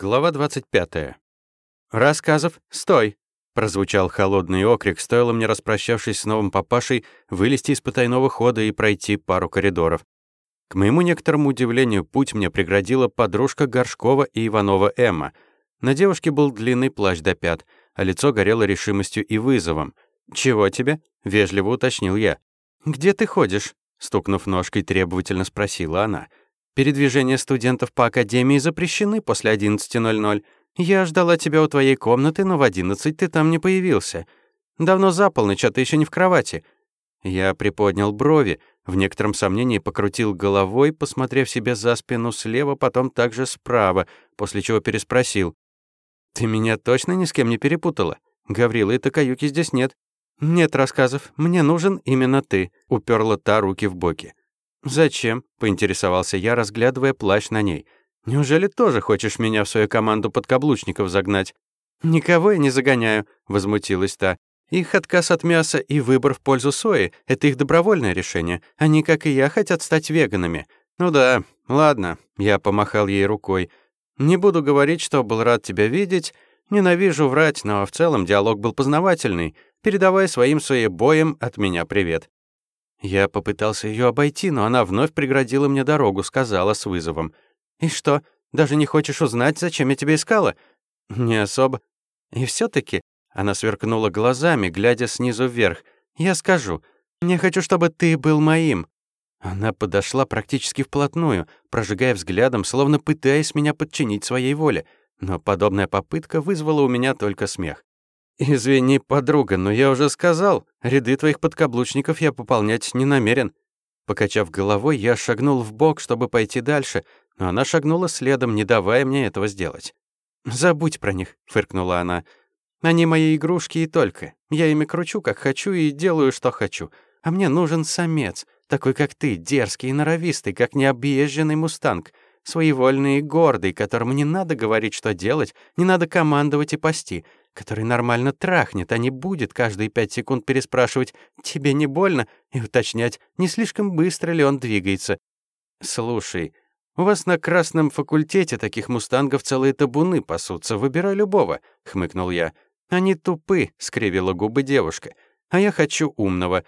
Глава 25. «Рассказов, стой!» — прозвучал холодный окрик, стоило мне, распрощавшись с новым папашей, вылезти из потайного хода и пройти пару коридоров. К моему некоторому удивлению, путь мне преградила подружка Горшкова и Иванова Эмма. На девушке был длинный плащ до пят, а лицо горело решимостью и вызовом. «Чего тебе?» — вежливо уточнил я. «Где ты ходишь?» — стукнув ножкой, требовательно спросила она. «Передвижения студентов по академии запрещены после 11.00. Я ждала тебя у твоей комнаты, но в 11 ты там не появился. Давно за полночь, а ты еще не в кровати». Я приподнял брови, в некотором сомнении покрутил головой, посмотрев себе за спину слева, потом также справа, после чего переспросил. «Ты меня точно ни с кем не перепутала? Гаврила и Такаюки здесь нет». «Нет рассказов. Мне нужен именно ты», — уперла та руки в боки. «Зачем?» — поинтересовался я, разглядывая плащ на ней. «Неужели тоже хочешь меня в свою команду подкаблучников загнать?» «Никого я не загоняю», — возмутилась та. «Их отказ от мяса и выбор в пользу сои — это их добровольное решение. Они, как и я, хотят стать веганами». «Ну да, ладно», — я помахал ей рукой. «Не буду говорить, что был рад тебя видеть. Ненавижу врать, но в целом диалог был познавательный. Передавай своим боем от меня привет». Я попытался ее обойти, но она вновь преградила мне дорогу, сказала с вызовом. «И что, даже не хочешь узнать, зачем я тебя искала?» «Не особо». «И все таки она сверкнула глазами, глядя снизу вверх. «Я скажу. Я хочу, чтобы ты был моим». Она подошла практически вплотную, прожигая взглядом, словно пытаясь меня подчинить своей воле. Но подобная попытка вызвала у меня только смех. «Извини, подруга, но я уже сказал, ряды твоих подкаблучников я пополнять не намерен». Покачав головой, я шагнул в бок, чтобы пойти дальше, но она шагнула следом, не давая мне этого сделать. «Забудь про них», — фыркнула она. «Они мои игрушки и только. Я ими кручу, как хочу, и делаю, что хочу. А мне нужен самец, такой, как ты, дерзкий и норовистый, как необъезженный мустанг, своевольный и гордый, которому не надо говорить, что делать, не надо командовать и пасти, который нормально трахнет, а не будет каждые пять секунд переспрашивать «тебе не больно?» и уточнять, не слишком быстро ли он двигается. «Слушай, у вас на красном факультете таких мустангов целые табуны пасутся, выбирай любого», — хмыкнул я. «Они тупы», — скривила губы девушка. «А я хочу умного».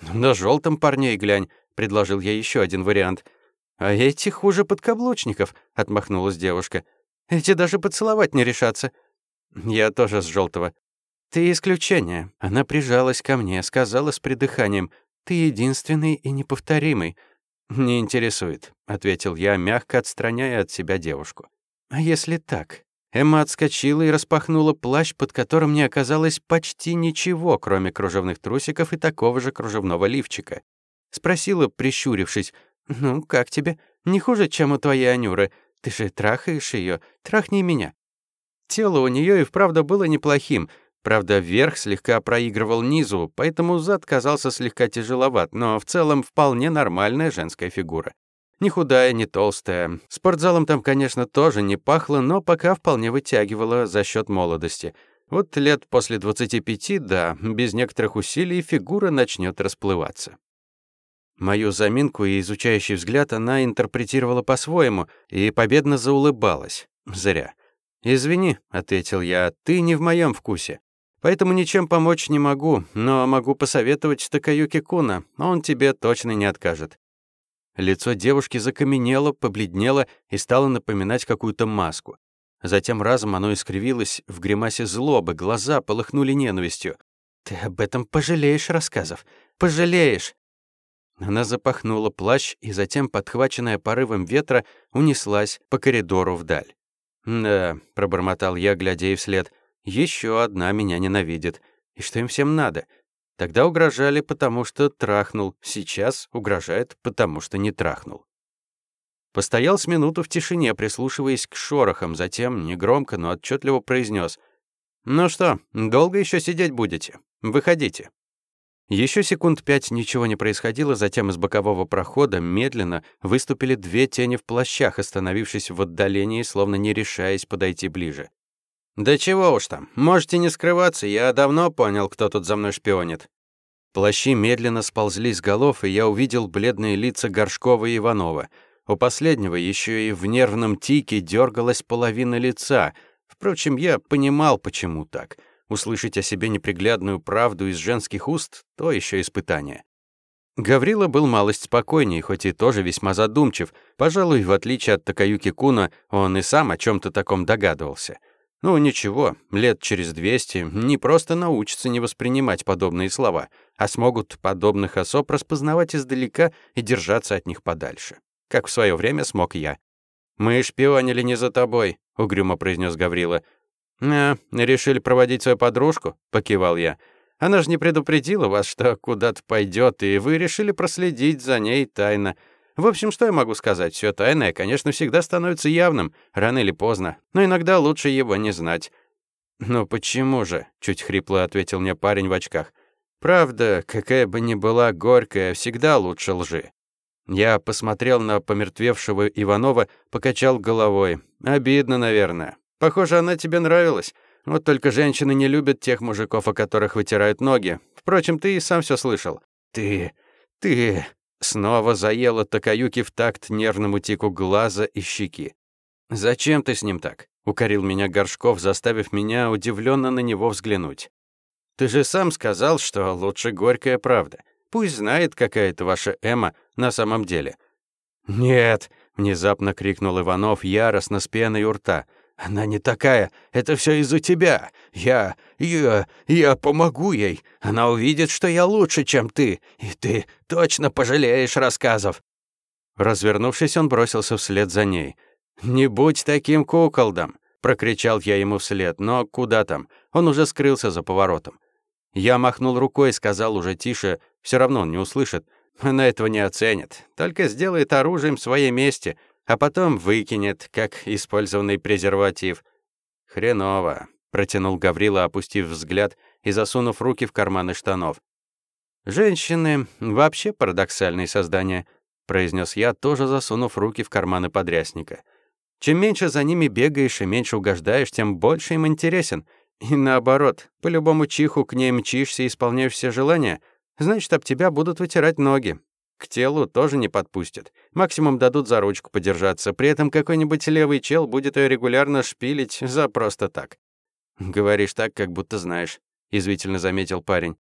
«Ну, «На желтом парней глянь», — предложил я еще один вариант. «А эти хуже подкаблучников», — отмахнулась девушка. «Эти даже поцеловать не решатся». «Я тоже с желтого. «Ты исключение». Она прижалась ко мне, сказала с придыханием. «Ты единственный и неповторимый». «Не интересует», — ответил я, мягко отстраняя от себя девушку. «А если так?» Эмма отскочила и распахнула плащ, под которым не оказалось почти ничего, кроме кружевных трусиков и такого же кружевного лифчика. Спросила, прищурившись, «Ну, как тебе? Не хуже, чем у твоей Анюры. Ты же трахаешь ее, трахни меня». Тело у нее и вправду было неплохим. Правда, верх слегка проигрывал низу, поэтому зад казался слегка тяжеловат, но в целом вполне нормальная женская фигура. Не худая, не толстая. Спортзалом там, конечно, тоже не пахло, но пока вполне вытягивала за счет молодости. Вот лет после 25, да, без некоторых усилий фигура начнет расплываться. Мою заминку и изучающий взгляд она интерпретировала по-своему и победно заулыбалась. Зря. «Извини», — ответил я, — «ты не в моем вкусе. Поэтому ничем помочь не могу, но могу посоветовать Такаюки Куна, он тебе точно не откажет». Лицо девушки закаменело, побледнело и стало напоминать какую-то маску. Затем разом оно искривилось в гримасе злобы, глаза полыхнули ненавистью. «Ты об этом пожалеешь, рассказов, пожалеешь!» Она запахнула плащ и затем, подхваченная порывом ветра, унеслась по коридору вдаль. «Да», — пробормотал я, глядя ей вслед, — «еще одна меня ненавидит. И что им всем надо? Тогда угрожали, потому что трахнул. Сейчас угрожает, потому что не трахнул». Постоял с минуту в тишине, прислушиваясь к шорохам, затем негромко, но отчетливо произнес: «Ну что, долго еще сидеть будете? Выходите». Еще секунд пять ничего не происходило, затем из бокового прохода медленно выступили две тени в плащах, остановившись в отдалении, словно не решаясь подойти ближе. «Да чего уж там, можете не скрываться, я давно понял, кто тут за мной шпионит». Плащи медленно сползли с голов, и я увидел бледные лица Горшкова и Иванова. У последнего еще и в нервном тике дергалась половина лица. Впрочем, я понимал, почему так. Услышать о себе неприглядную правду из женских уст — то еще испытание. Гаврила был малость спокойней, хоть и тоже весьма задумчив. Пожалуй, в отличие от Такаюки Куна, он и сам о чем то таком догадывался. Ну, ничего, лет через двести не просто научатся не воспринимать подобные слова, а смогут подобных особ распознавать издалека и держаться от них подальше. Как в свое время смог я. «Мы шпионили не за тобой», — угрюмо произнес Гаврила. «А, решили проводить свою подружку?» — покивал я. Она же не предупредила вас, что куда-то пойдет, и вы решили проследить за ней тайно. В общем, что я могу сказать? Все тайное, конечно, всегда становится явным, рано или поздно, но иногда лучше его не знать. «Ну почему же?» — чуть хрипло ответил мне парень в очках. «Правда, какая бы ни была горькая, всегда лучше лжи». Я посмотрел на помертвевшего Иванова, покачал головой. «Обидно, наверное. Похоже, она тебе нравилась. Вот только женщины не любят тех мужиков, о которых вытирают ноги. Впрочем, ты и сам все слышал. Ты... ты... Снова заела Такаюки в такт нервному тику глаза и щеки. «Зачем ты с ним так?» — укорил меня Горшков, заставив меня удивленно на него взглянуть. «Ты же сам сказал, что лучше горькая правда. Пусть знает, какая это ваша Эмма на самом деле». «Нет!» — внезапно крикнул Иванов яростно с пеной у рта — она не такая. Это все из-за тебя. Я... я... я помогу ей. Она увидит, что я лучше, чем ты. И ты точно пожалеешь рассказов». Развернувшись, он бросился вслед за ней. «Не будь таким куколдом!» — прокричал я ему вслед. Но куда там? Он уже скрылся за поворотом. Я махнул рукой и сказал уже тише, все равно он не услышит. Она этого не оценит, только сделает оружием в своей месте — а потом выкинет, как использованный презерватив. «Хреново», — протянул Гаврила, опустив взгляд и засунув руки в карманы штанов. «Женщины — вообще парадоксальные создания», — произнес я, тоже засунув руки в карманы подрясника. «Чем меньше за ними бегаешь и меньше угождаешь, тем больше им интересен. И наоборот, по любому чиху к ней мчишься и исполняешь все желания, значит, об тебя будут вытирать ноги. К телу тоже не подпустят. Максимум дадут за ручку подержаться. При этом какой-нибудь левый чел будет ее регулярно шпилить за просто так. «Говоришь так, как будто знаешь», — извительно заметил парень.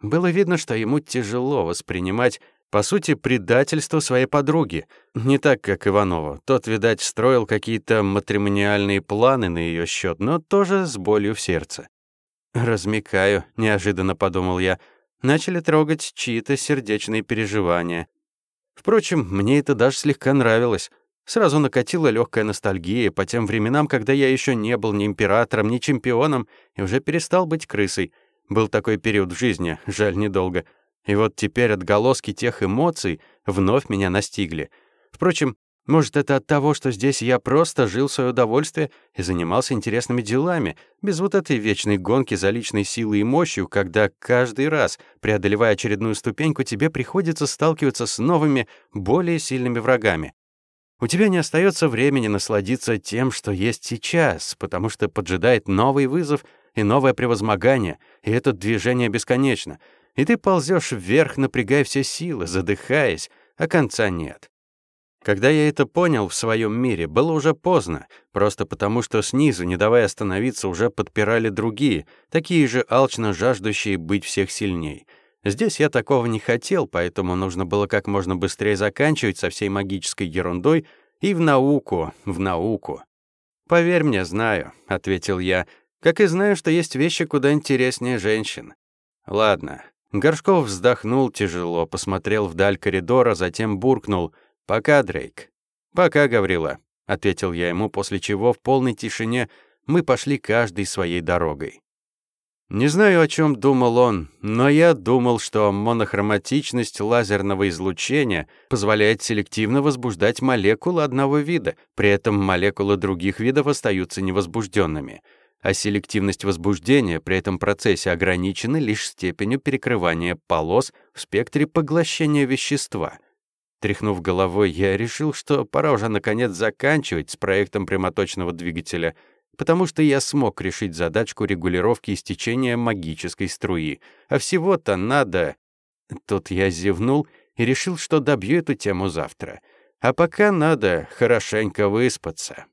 Было видно, что ему тяжело воспринимать, по сути, предательство своей подруги. Не так, как Иванова. Тот, видать, строил какие-то матримониальные планы на ее счет, но тоже с болью в сердце. «Размекаю», — неожиданно подумал я, — начали трогать чьи-то сердечные переживания. Впрочем, мне это даже слегка нравилось. Сразу накатила легкая ностальгия по тем временам, когда я еще не был ни императором, ни чемпионом и уже перестал быть крысой. Был такой период в жизни, жаль, недолго. И вот теперь отголоски тех эмоций вновь меня настигли. Впрочем, может, это от того, что здесь я просто жил в свое удовольствие и занимался интересными делами, без вот этой вечной гонки за личной силой и мощью, когда каждый раз, преодолевая очередную ступеньку, тебе приходится сталкиваться с новыми, более сильными врагами. У тебя не остается времени насладиться тем, что есть сейчас, потому что поджидает новый вызов и новое превозмогание, и это движение бесконечно. И ты ползешь вверх, напрягая все силы, задыхаясь, а конца нет. Когда я это понял в своем мире, было уже поздно, просто потому что снизу, не давая остановиться, уже подпирали другие, такие же алчно жаждущие быть всех сильней. Здесь я такого не хотел, поэтому нужно было как можно быстрее заканчивать со всей магической ерундой и в науку, в науку. «Поверь мне, знаю», — ответил я, «как и знаю, что есть вещи куда интереснее женщин». «Ладно». Горшков вздохнул тяжело, посмотрел вдаль коридора, затем буркнул — «Пока, Дрейк». «Пока, Гаврила», — ответил я ему, после чего в полной тишине мы пошли каждой своей дорогой. Не знаю, о чем думал он, но я думал, что монохроматичность лазерного излучения позволяет селективно возбуждать молекулы одного вида, при этом молекулы других видов остаются невозбужденными, а селективность возбуждения при этом процессе ограничена лишь степенью перекрывания полос в спектре поглощения вещества — Тряхнув головой, я решил, что пора уже наконец заканчивать с проектом прямоточного двигателя, потому что я смог решить задачку регулировки истечения магической струи. А всего-то надо... Тут я зевнул и решил, что добью эту тему завтра. А пока надо хорошенько выспаться.